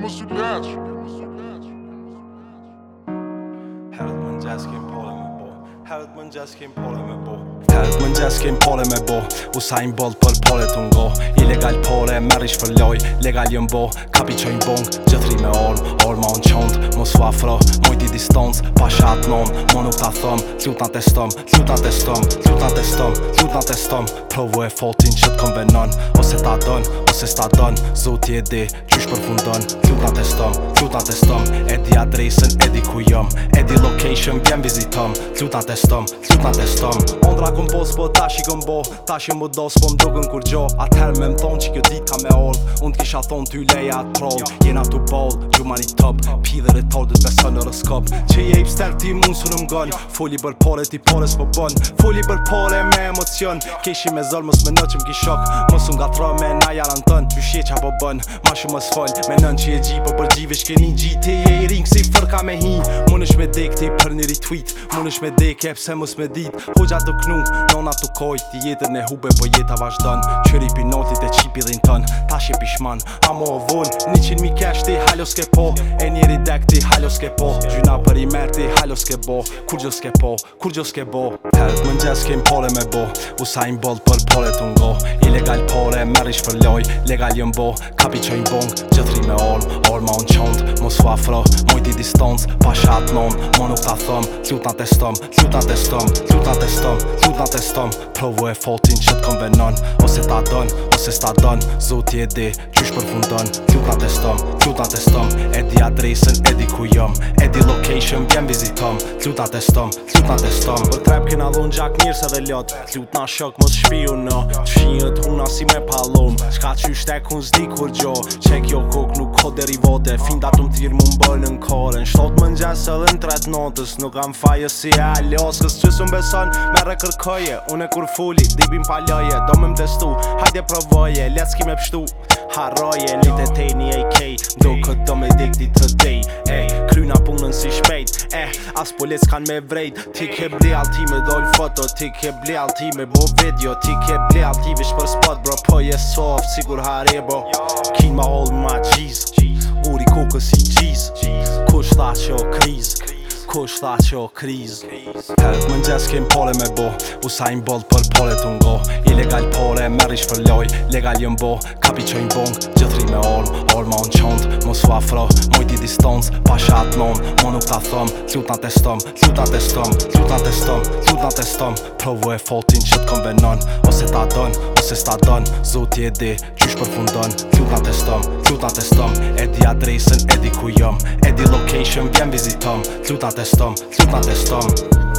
Temos sucesso. Harold Munjaskin, Paul and Her Harold Munjaskin, me, and Më në gjesë kejmë pole me bo Usajnë bëllë për pole të ngo Ilegal pole, merë ishë për loj Legal jënë bo, kapi qojnë bong Gjëthri me orë, orë unë qëndë mos s'u afro, mojti distonës Pa shatë nëmë, Mo nuk ta thëmë Cilut në të stëmë, cilut në të stëmë Cilut në të stëmë, në të Provo e fotin që të kom benon Ose ta adon, ose s'ta të Zoti e di, qysh për fundon Cilut në të stëmë, cilut të adresën, e ku PlayStation vjen vizitom Tlutat e stom, tlutat e stom Ondra kom pos, po ta shi kom bo Ta shi më dos, po më kur gjo Atëherë me më thonë që kjo dit ka me orë Unë t'kisha thonë ty leja atë troll Jena t'u ball, gjumani top Pi dhe retor dhe t'beso në roskop Që je i pster ti mund su në mgon Foli bër pare ti pare s'po bon Foli bër pare me emocion Kishi me zol, mos me në që m'ki shok Mos u nga tra me na jaran tën Që shje qa po bon, ma shumë s'fol Me nën që po je ring, si fërka me hi Mun me dek, për një retweet Munësh me E pëse mos me dit Hoxha të knu, nona të kojt jetër e hube po jeta vazhdon Qëri pinotit e qipi dhe në man, ta shi pishman A mo vun, një qin mi ti halo s'ke po E njeri dek ti halo s'ke po Gjuna për i merti ti halo s'ke bo Kur gjo s'ke po, kur gjo s'ke bo Hell, më njës kem pole me bo Usain im bold për pole të ngo Ilegal pole, më për loj Legal jën bo, kapi që bong Gjëtri me all, all ma unë Mo Më su afro, mojti i Pa shat non, më nuk ta thëm Cjut në testëm, cjut në testëm Cjut në testëm, cjut në testëm e fotin që të Ose ta don, ose s'ta don, zoti e di, qysh përfundon, ty ka teston Cluta të stëm, e di adresën, e di ku jëm E di location, vjen vizitëm Cluta të stëm, cluta të stëm Për trep këna dhonë gjak se dhe lot Clut na shok më të shpiju në Qfiët huna si me palom Shka që shtek unë zdi kur gjo Qek jo kok nuk kod e rivote Finda të më thirë më më bëjnë në kore Në shtot më njësë edhe në tret notës Nuk kam fajë si e alios Kësë që së më beson me rekërkoje Unë kur fulli, dibim pa Do më testu, hajde provoje Let's keep me pështu Harroj e lit e tej një AK Do këtë do me dikti të dej eh, Kryna punën si shpejt eh, As polis kanë me vrejt Ti ke ble alti me doll foto Ti ke ble alti me bo video Ti ke ble alti vish për spot bro Po je soft sigur kur bro Kin ma hold ma cheese Uri kukës i cheese Kush ta që o kriz Kriz kush tha që o kriz Herët më nxes kem pole me bo Usajn bold për pole të ngo Ilegal pole, merish për loj Legal jën bo, kapi qojn bong Gjëthri me orm, Ma në qëndë, mos u afro Moj ti distancë, pa shatë non, Mo nuk ta thëmë, të gjutë në testëm Të gjutë në testëm, të gjutë në testëm Të gjutë në të Provu e faultin që të këmbenon Ose ta donë, ose sta Zot Zoti e di, qysh për fundon Të gjutë në testëm, të gjutë E di adresën, e di ku jom E di location, vjenë vizitom Të gjutë në testëm, të gjutë